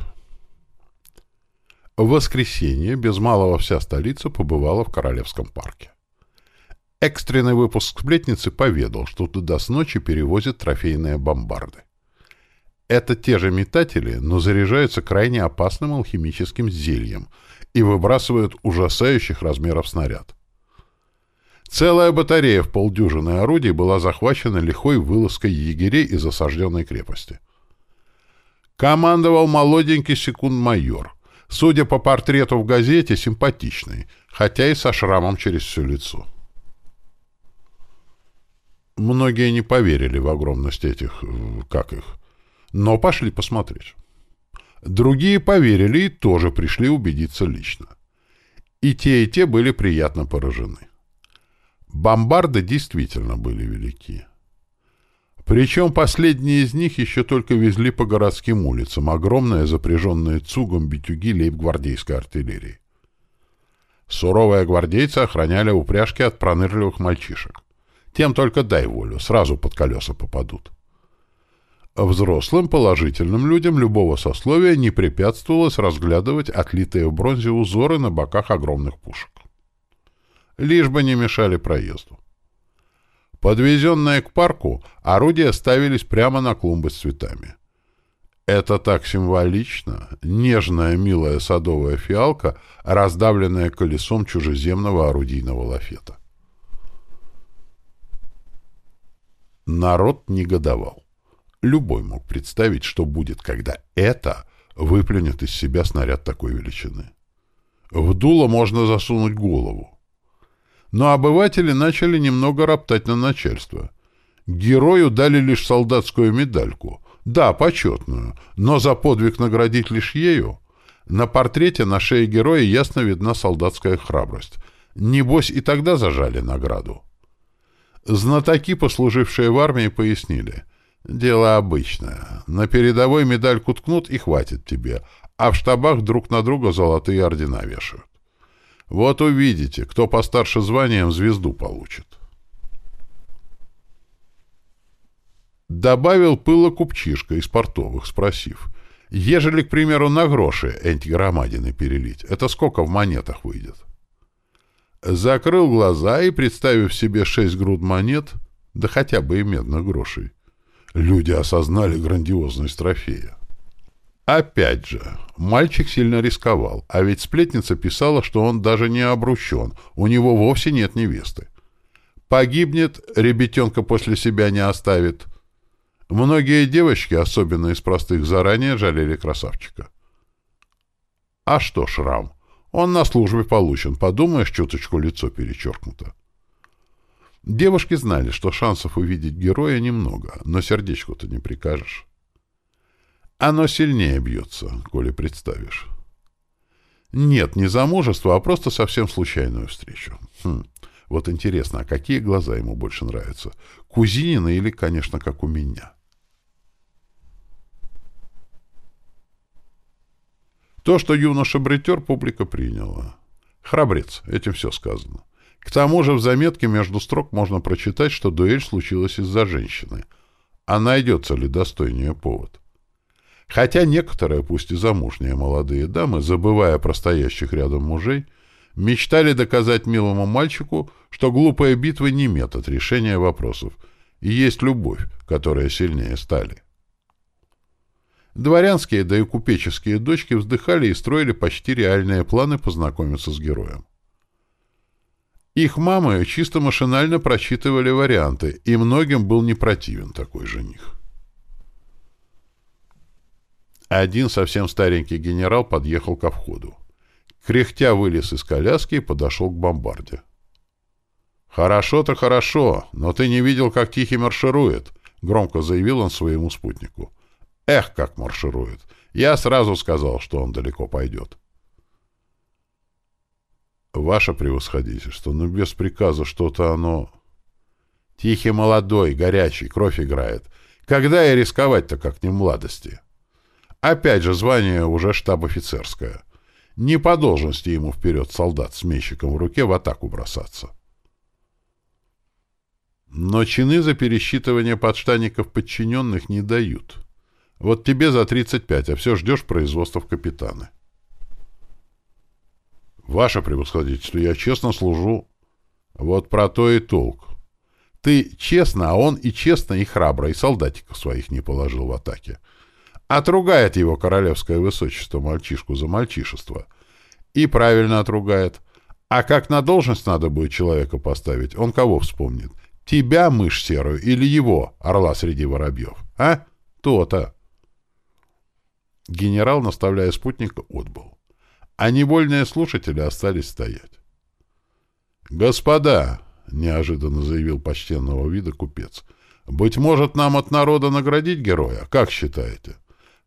В воскресенье без малого вся столица побывала в Королевском парке. Экстренный выпуск сплетницы поведал, что туда с ночи перевозят трофейные бомбарды. Это те же метатели, но заряжаются крайне опасным алхимическим зельем и выбрасывают ужасающих размеров снаряд. Целая батарея в полдюжины орудий была захвачена лихой вылазкой егерей из осажденной крепости. Командовал молоденький секунд-майор. Судя по портрету в газете, симпатичный, хотя и со шрамом через все лицо. Многие не поверили в огромность этих... как их... но пошли посмотреть. Другие поверили и тоже пришли убедиться лично. И те, и те были приятно поражены. Бомбарды действительно были велики. Причем последние из них еще только везли по городским улицам огромные запряженные цугом битюги лейб-гвардейской артиллерии. Суровые гвардейцы охраняли упряжки от пронырливых мальчишек. Тем только дай волю, сразу под колеса попадут. Взрослым положительным людям любого сословия не препятствовалось разглядывать отлитые в бронзе узоры на боках огромных пушек лишь бы не мешали проезду. Подвезенные к парку, орудия ставились прямо на клумбы с цветами. Это так символично, нежная, милая садовая фиалка, раздавленная колесом чужеземного орудийного лафета. Народ негодовал. Любой мог представить, что будет, когда это выплюнет из себя снаряд такой величины. В дуло можно засунуть голову. Но обыватели начали немного роптать на начальство. Герою дали лишь солдатскую медальку. Да, почетную, но за подвиг наградить лишь ею. На портрете на шее героя ясно видна солдатская храбрость. Небось, и тогда зажали награду. Знатоки, послужившие в армии, пояснили. Дело обычное. На передовой медальку ткнут и хватит тебе, а в штабах друг на друга золотые ордена вешают. Вот увидите, кто постарше званием звезду получит. Добавил пыло купчишка из портовых, спросив, ежели, к примеру, на гроши эти громадины перелить, это сколько в монетах выйдет? Закрыл глаза и, представив себе шесть груд монет, да хотя бы и медных грошей, люди осознали грандиозность трофея. Опять же, мальчик сильно рисковал, а ведь сплетница писала, что он даже не обручен, у него вовсе нет невесты. Погибнет, ребятенка после себя не оставит. Многие девочки, особенно из простых, заранее жалели красавчика. А что шрам? Он на службе получен, подумаешь, чуточку лицо перечеркнуто. Девушки знали, что шансов увидеть героя немного, но сердечку-то не прикажешь. Оно сильнее бьется, коли представишь. Нет, не замужество, а просто совсем случайную встречу. Хм. Вот интересно, а какие глаза ему больше нравятся? Кузинины или, конечно, как у меня? То, что юноша бритер, публика приняла. Храбрец, этим все сказано. К тому же в заметке между строк можно прочитать, что дуэль случилась из-за женщины. А найдется ли достойнее повод? Хотя некоторые, пусть и замужние молодые дамы, забывая про стоящих рядом мужей, мечтали доказать милому мальчику, что глупая битва не метод решения вопросов, и есть любовь, которая сильнее стали. Дворянские, да и купеческие дочки вздыхали и строили почти реальные планы познакомиться с героем. Их мамы чисто машинально прочитывали варианты, и многим был не противен такой жених. Один совсем старенький генерал подъехал ко входу. Кряхтя вылез из коляски и подошел к бомбарде. «Хорошо-то хорошо, но ты не видел, как Тихий марширует», — громко заявил он своему спутнику. «Эх, как марширует! Я сразу сказал, что он далеко пойдет». «Ваше превосходительство, но без приказа что-то оно...» «Тихий молодой, горячий, кровь играет. Когда и рисковать-то, как не в младости?» Опять же, звание уже штаб-офицерское. Не по должности ему вперед солдат с мечиком в руке в атаку бросаться. Но чины за пересчитывание подштанников подчиненных не дают. Вот тебе за 35, а все ждешь производства в капитаны. Ваше превосходительство, я честно служу. Вот про то и толк. Ты честно, а он и честно, и храбро, и солдатиков своих не положил в атаке. Отругает его королевское высочество мальчишку за мальчишество. И правильно отругает. А как на должность надо будет человека поставить, он кого вспомнит? Тебя, мышь серую, или его, орла среди воробьев? А? То-то. Генерал, наставляя спутника, отбыл. А невольные слушатели остались стоять. «Господа!» — неожиданно заявил почтенного вида купец. «Быть может, нам от народа наградить героя? Как считаете?»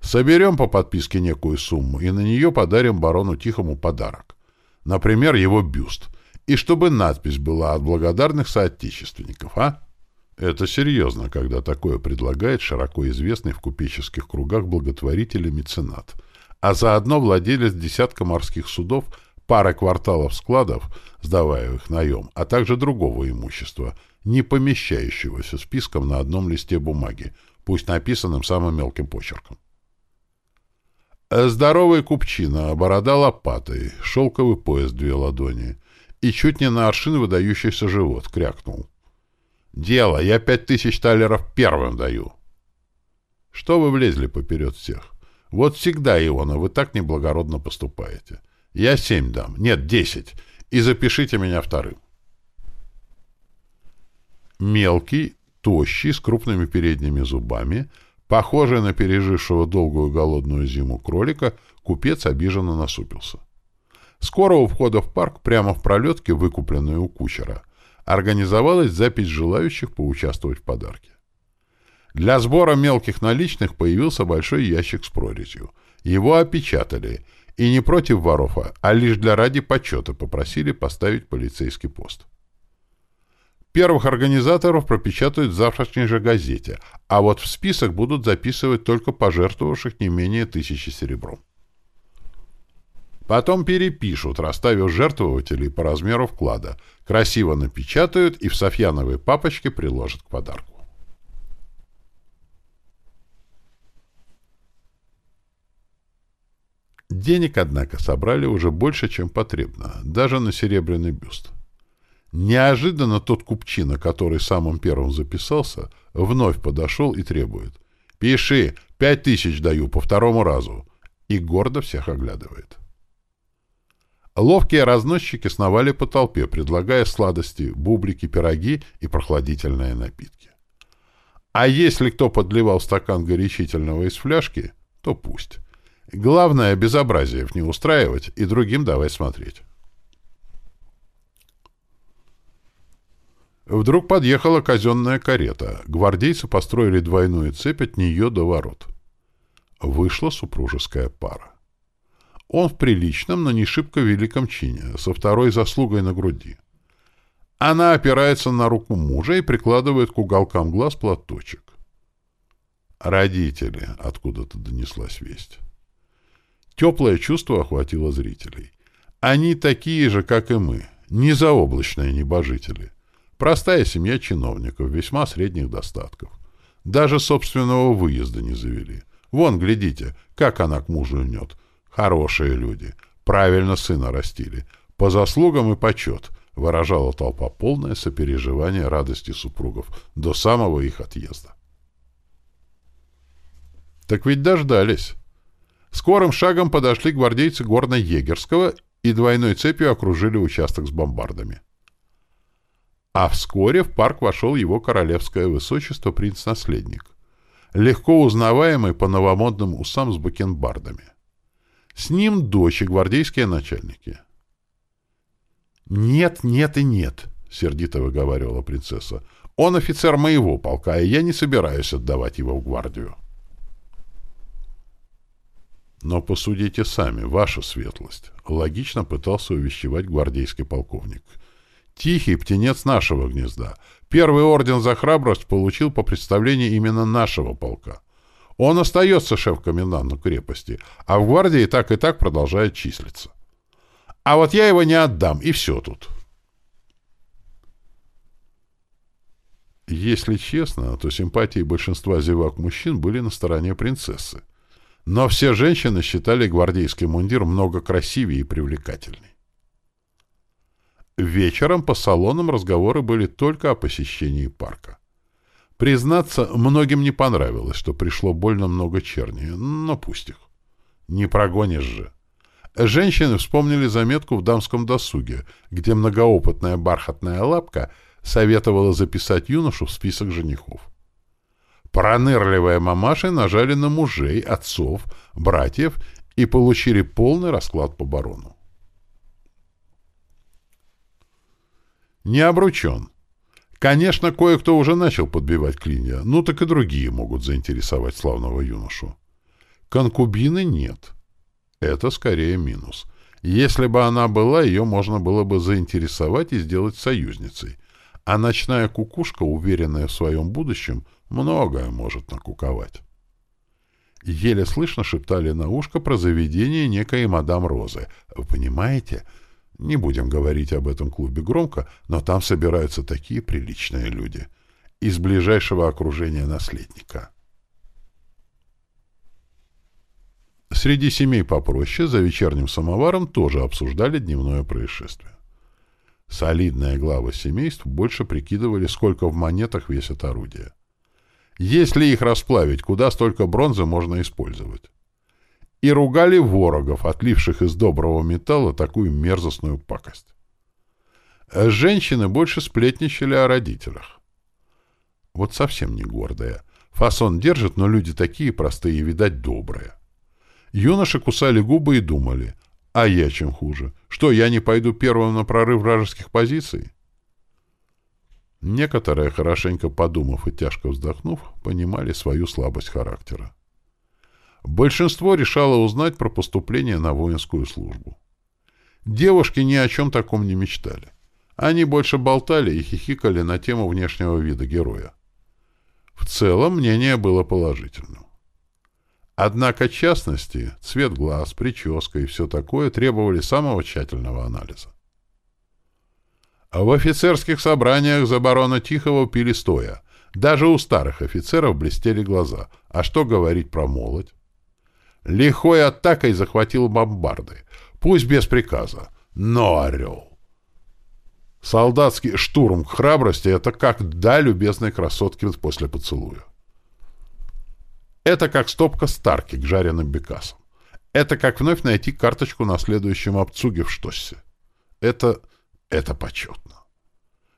Соберем по подписке некую сумму и на нее подарим барону Тихому подарок. Например, его бюст. И чтобы надпись была от благодарных соотечественников, а? Это серьезно, когда такое предлагает широко известный в купеческих кругах благотворитель и меценат, а заодно владелец десятка морских судов, пара кварталов складов, сдавая их наем, а также другого имущества, не помещающегося списком на одном листе бумаги, пусть написанным самым мелким почерком. Здоровый купчина, борода лопатой, шелковый пояс две ладони и чуть не на аршин выдающийся живот, крякнул. «Дело, я пять тысяч талеров первым даю». «Что вы влезли поперед всех? Вот всегда, Иона, вы так неблагородно поступаете. Я семь дам, нет, десять, и запишите меня вторым». Мелкий, тощий, с крупными передними зубами — Похожий на пережившего долгую голодную зиму кролика, купец обиженно насупился. Скоро у входа в парк, прямо в пролетке, выкупленной у кучера, организовалась запись желающих поучаствовать в подарке. Для сбора мелких наличных появился большой ящик с прорезью. Его опечатали, и не против воров, а лишь для ради почета попросили поставить полицейский пост. Первых организаторов пропечатают в завтрашней же газете, а вот в список будут записывать только пожертвовавших не менее тысячи серебром. Потом перепишут, расставив жертвователей по размеру вклада, красиво напечатают и в софьяновой папочке приложат к подарку. Денег, однако, собрали уже больше, чем потребно, даже на серебряный бюст. Неожиданно тот купчина, который самым первым записался, вновь подошел и требует. «Пиши, пять тысяч даю по второму разу!» И гордо всех оглядывает. Ловкие разносчики сновали по толпе, предлагая сладости, бублики, пироги и прохладительные напитки. А если кто подливал стакан горячительного из фляжки, то пусть. Главное, безобразие не устраивать и другим давай смотреть. Вдруг подъехала казенная карета. Гвардейцы построили двойную цепь от нее до ворот. Вышла супружеская пара. Он в приличном, но не шибко великом чине, со второй заслугой на груди. Она опирается на руку мужа и прикладывает к уголкам глаз платочек. «Родители», — откуда-то донеслась весть. Теплое чувство охватило зрителей. Они такие же, как и мы, не заоблачные небожители. Простая семья чиновников, весьма средних достатков. Даже собственного выезда не завели. Вон, глядите, как она к мужу льнет. Хорошие люди. Правильно сына растили. По заслугам и почет, выражала толпа полное сопереживание радости супругов до самого их отъезда. Так ведь дождались. Скорым шагом подошли гвардейцы Горно-Егерского и двойной цепью окружили участок с бомбардами. А вскоре в парк вошел его королевское высочество принц-наследник, легко узнаваемый по новомодным усам с бакенбардами. С ним дочь и гвардейские начальники. «Нет, нет и нет», — сердито выговаривала принцесса. «Он офицер моего полка, и я не собираюсь отдавать его в гвардию». Но посудите сами, ваша светлость, — логично пытался увещевать гвардейский полковник. Тихий птенец нашего гнезда. Первый орден за храбрость получил по представлению именно нашего полка. Он остается шеф-комендантом крепости, а в гвардии так и так продолжает числиться. А вот я его не отдам, и все тут. Если честно, то симпатии большинства зевак мужчин были на стороне принцессы. Но все женщины считали гвардейский мундир много красивее и привлекательней. Вечером по салонам разговоры были только о посещении парка. Признаться, многим не понравилось, что пришло больно много черни, но пусть их. Не прогонишь же. Женщины вспомнили заметку в дамском досуге, где многоопытная бархатная лапка советовала записать юношу в список женихов. Пронырливые мамаши нажали на мужей, отцов, братьев и получили полный расклад по барону. Не обручен. Конечно, кое-кто уже начал подбивать клинья, ну так и другие могут заинтересовать славного юношу. Конкубины нет. Это скорее минус. Если бы она была, ее можно было бы заинтересовать и сделать союзницей. А ночная кукушка, уверенная в своем будущем, Многое может накуковать. Еле слышно шептали на ушко про заведение некой мадам Розы. Вы понимаете? Не будем говорить об этом клубе громко, но там собираются такие приличные люди. Из ближайшего окружения наследника. Среди семей попроще за вечерним самоваром тоже обсуждали дневное происшествие. Солидные главы семейств больше прикидывали, сколько в монетах весят орудия. Если их расплавить, куда столько бронзы можно использовать? И ругали ворогов, отливших из доброго металла такую мерзостную пакость. Женщины больше сплетничали о родителях. Вот совсем не гордая. Фасон держит, но люди такие простые, видать, добрые. Юноши кусали губы и думали, а я чем хуже? Что, я не пойду первым на прорыв вражеских позиций? Некоторые, хорошенько подумав и тяжко вздохнув, понимали свою слабость характера. Большинство решало узнать про поступление на воинскую службу. Девушки ни о чем таком не мечтали. Они больше болтали и хихикали на тему внешнего вида героя. В целом мнение было положительным. Однако частности, цвет глаз, прическа и все такое требовали самого тщательного анализа. А в офицерских собраниях за барона Тихого пили стоя. Даже у старых офицеров блестели глаза. А что говорить про молодь? Лихой атакой захватил бомбарды. Пусть без приказа, но орел. Солдатский штурм к храбрости — это как да любезной красотке после поцелуя. Это как стопка старки к жареным бекасам. Это как вновь найти карточку на следующем обцуге в штоссе. Это... это почетно.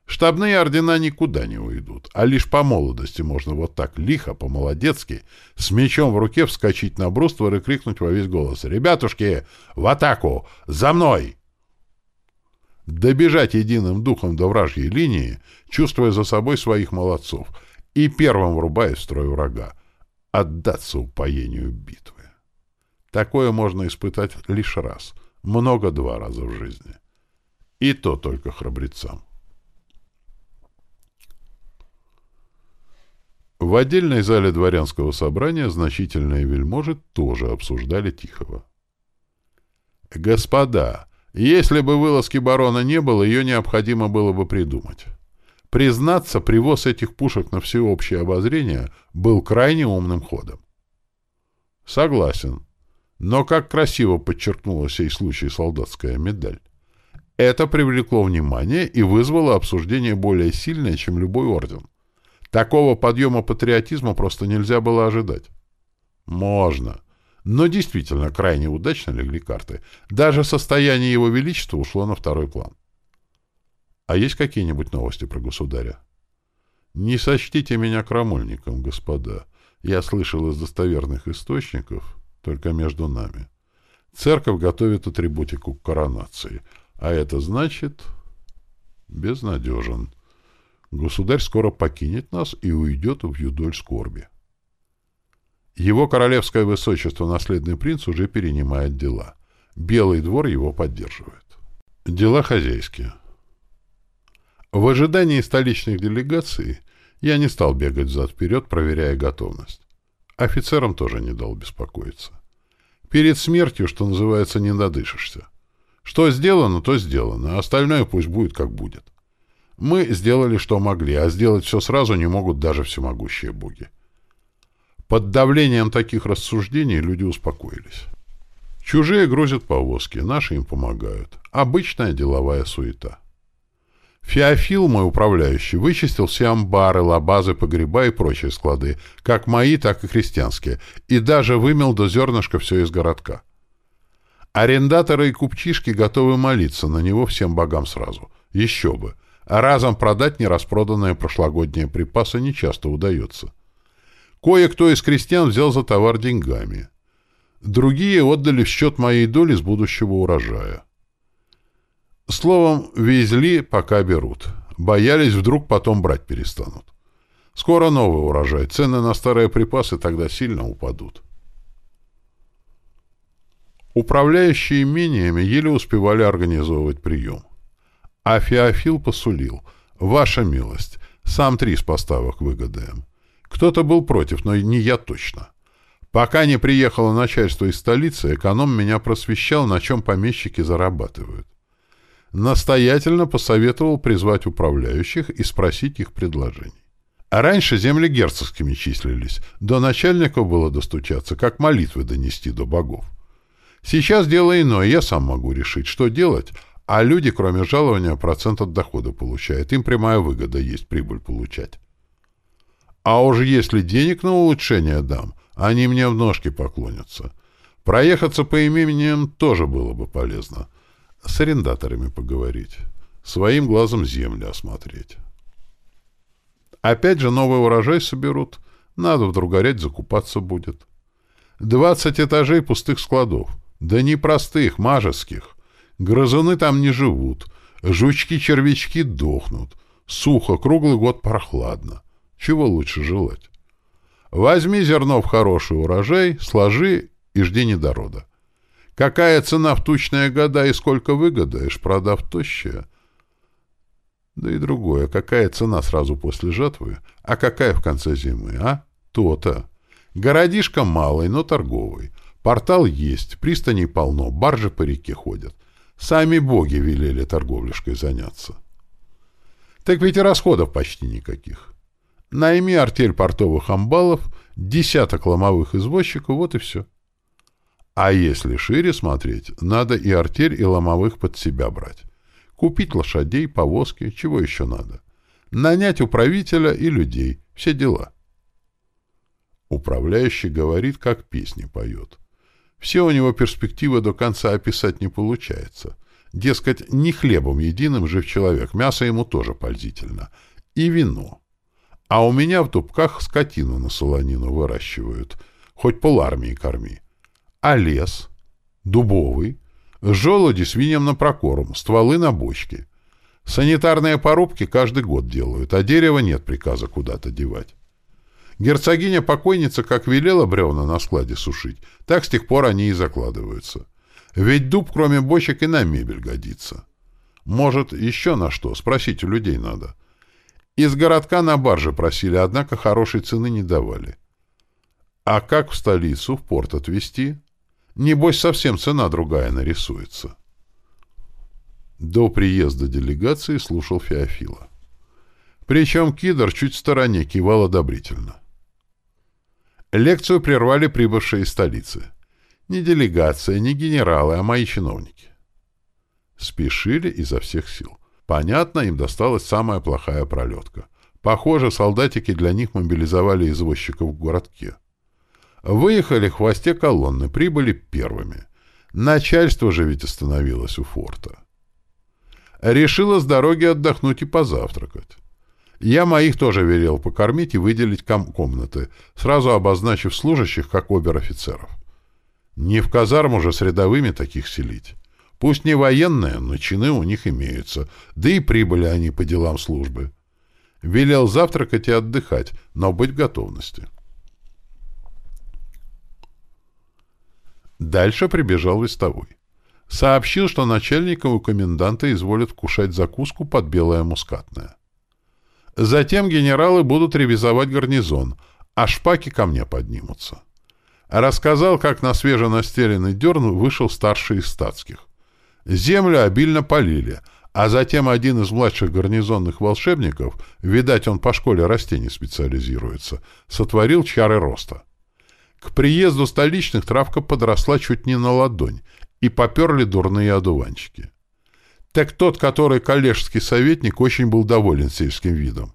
Штабные ордена никуда не уйдут, а лишь по молодости можно вот так лихо, по-молодецки, с мечом в руке вскочить на бруствор и крикнуть во весь голос «Ребятушки, в атаку! За мной!» добежать единым духом до вражьей линии, чувствуя за собой своих молодцов, и первым врубая в строй врага, отдаться упоению битвы. Такое можно испытать лишь раз, много два раза в жизни. И то только храбрецам. В отдельной зале дворянского собрания значительные вельможи тоже обсуждали Тихого. «Господа!» Если бы вылазки барона не было, ее необходимо было бы придумать. Признаться, привоз этих пушек на всеобщее обозрение был крайне умным ходом. Согласен. Но как красиво подчеркнула сей случай солдатская медаль. Это привлекло внимание и вызвало обсуждение более сильное, чем любой орден. Такого подъема патриотизма просто нельзя было ожидать. Можно. Но действительно крайне удачно легли карты. Даже состояние его величества ушло на второй план. А есть какие-нибудь новости про государя? Не сочтите меня крамольником, господа. Я слышал из достоверных источников, только между нами. Церковь готовит атрибутику к коронации, а это значит... Безнадежен. Государь скоро покинет нас и уйдет в юдоль скорби. Его королевское высочество, наследный принц, уже перенимает дела. Белый двор его поддерживает. Дела хозяйские. В ожидании столичных делегаций я не стал бегать взад-вперед, проверяя готовность. Офицерам тоже не дал беспокоиться. Перед смертью, что называется, не надышишься. Что сделано, то сделано, а остальное пусть будет, как будет. Мы сделали, что могли, а сделать все сразу не могут даже всемогущие боги. Под давлением таких рассуждений люди успокоились. Чужие грузят повозки, наши им помогают. Обычная деловая суета. Феофил, мой управляющий, вычистил все амбары, лабазы, погреба и прочие склады, как мои, так и христианские, и даже вымел до зернышка все из городка. Арендаторы и купчишки готовы молиться на него всем богам сразу. Еще бы. А разом продать нераспроданные прошлогодние припасы нечасто удается. Кое-кто из крестьян взял за товар деньгами. Другие отдали в счет моей доли с будущего урожая. Словом, везли, пока берут. Боялись, вдруг потом брать перестанут. Скоро новый урожай, цены на старые припасы тогда сильно упадут. Управляющие имениями еле успевали организовывать прием. А Феофил посулил. «Ваша милость, сам три с поставок выгадаем. Кто-то был против, но не я точно. Пока не приехало начальство из столицы, эконом меня просвещал, на чем помещики зарабатывают. Настоятельно посоветовал призвать управляющих и спросить их предложений. А раньше земли герцогскими числились, до начальников было достучаться, как молитвы донести до богов. Сейчас дело иное, я сам могу решить, что делать, а люди, кроме жалования, процент от дохода получают. Им прямая выгода есть прибыль получать. А уж если денег на улучшение дам, они мне в ножки поклонятся. Проехаться по имениям тоже было бы полезно. С арендаторами поговорить. Своим глазом земли осмотреть. Опять же новый урожай соберут. Надо вдруг гореть, закупаться будет. Двадцать этажей пустых складов. Да не простых, мажеских. Грызуны там не живут. Жучки-червячки дохнут. Сухо, круглый год прохладно. Чего лучше желать? Возьми зерно в хороший урожай, сложи и жди недорода. Какая цена в тучные года и сколько выгодаешь, продав тощее? Да и другое, какая цена сразу после жатвы, а какая в конце зимы, а? То-то. Городишко малый, но торговый. Портал есть, пристаней полно, баржи по реке ходят. Сами боги велели торговлюшкой заняться. Так ведь и расходов почти никаких. Найми артель портовых амбалов, десяток ломовых извозчиков, вот и все. А если шире смотреть, надо и артель, и ломовых под себя брать. Купить лошадей, повозки, чего еще надо. Нанять управителя и людей, все дела. Управляющий говорит, как песни поет. Все у него перспективы до конца описать не получается. Дескать, не хлебом единым жив человек, мясо ему тоже пользительно. И вино. А у меня в дубках скотину на солонину выращивают. Хоть полармии корми. А лес? Дубовый. Желуди свиньям на прокорм, стволы на бочке. Санитарные порубки каждый год делают, а дерева нет приказа куда-то девать. Герцогиня-покойница как велела бревна на складе сушить, так с тех пор они и закладываются. Ведь дуб, кроме бочек, и на мебель годится. Может, еще на что? Спросить у людей надо. Из городка на барже просили, однако хорошей цены не давали. А как в столицу, в порт отвезти? Небось, совсем цена другая нарисуется. До приезда делегации слушал Феофила. Причем Кидр чуть в стороне кивал одобрительно. Лекцию прервали прибывшие из столицы. Не делегация, не генералы, а мои чиновники. Спешили изо всех сил. Понятно, им досталась самая плохая пролетка. Похоже, солдатики для них мобилизовали извозчиков в городке. Выехали в хвосте колонны, прибыли первыми. Начальство же ведь остановилось у форта. Решила с дороги отдохнуть и позавтракать. Я моих тоже велел покормить и выделить ком комнаты, сразу обозначив служащих как обер-офицеров. Не в казарму же с рядовыми таких селить. Пусть не военные, но чины у них имеются, да и прибыли они по делам службы. Велел завтракать и отдыхать, но быть в готовности. Дальше прибежал вестовой. Сообщил, что начальника у коменданта изволят вкушать закуску под белое мускатное. Затем генералы будут ревизовать гарнизон, а шпаки ко мне поднимутся. Рассказал, как на свеженастеленный дерн вышел старший из статских. Землю обильно полили, а затем один из младших гарнизонных волшебников, видать, он по школе растений специализируется, сотворил чары роста. К приезду столичных травка подросла чуть не на ладонь, и поперли дурные одуванчики. Так тот, который коллежский советник, очень был доволен сельским видом.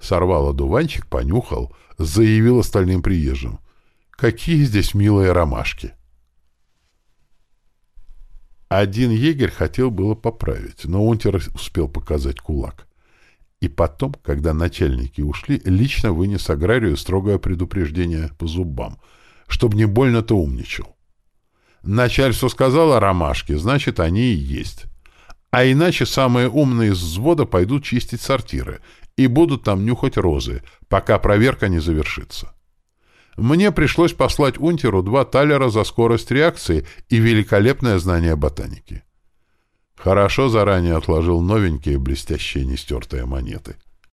Сорвал одуванчик, понюхал, заявил остальным приезжим. «Какие здесь милые ромашки!» Один егерь хотел было поправить, но унтер успел показать кулак. И потом, когда начальники ушли, лично вынес аграрию строгое предупреждение по зубам, чтобы не больно-то умничал. Начальство сказало ромашки, значит, они и есть. А иначе самые умные из взвода пойдут чистить сортиры и будут там нюхать розы, пока проверка не завершится. Мне пришлось послать Унтеру два талера за скорость реакции и великолепное знание ботаники. Хорошо заранее отложил новенькие блестящие нестертые монеты —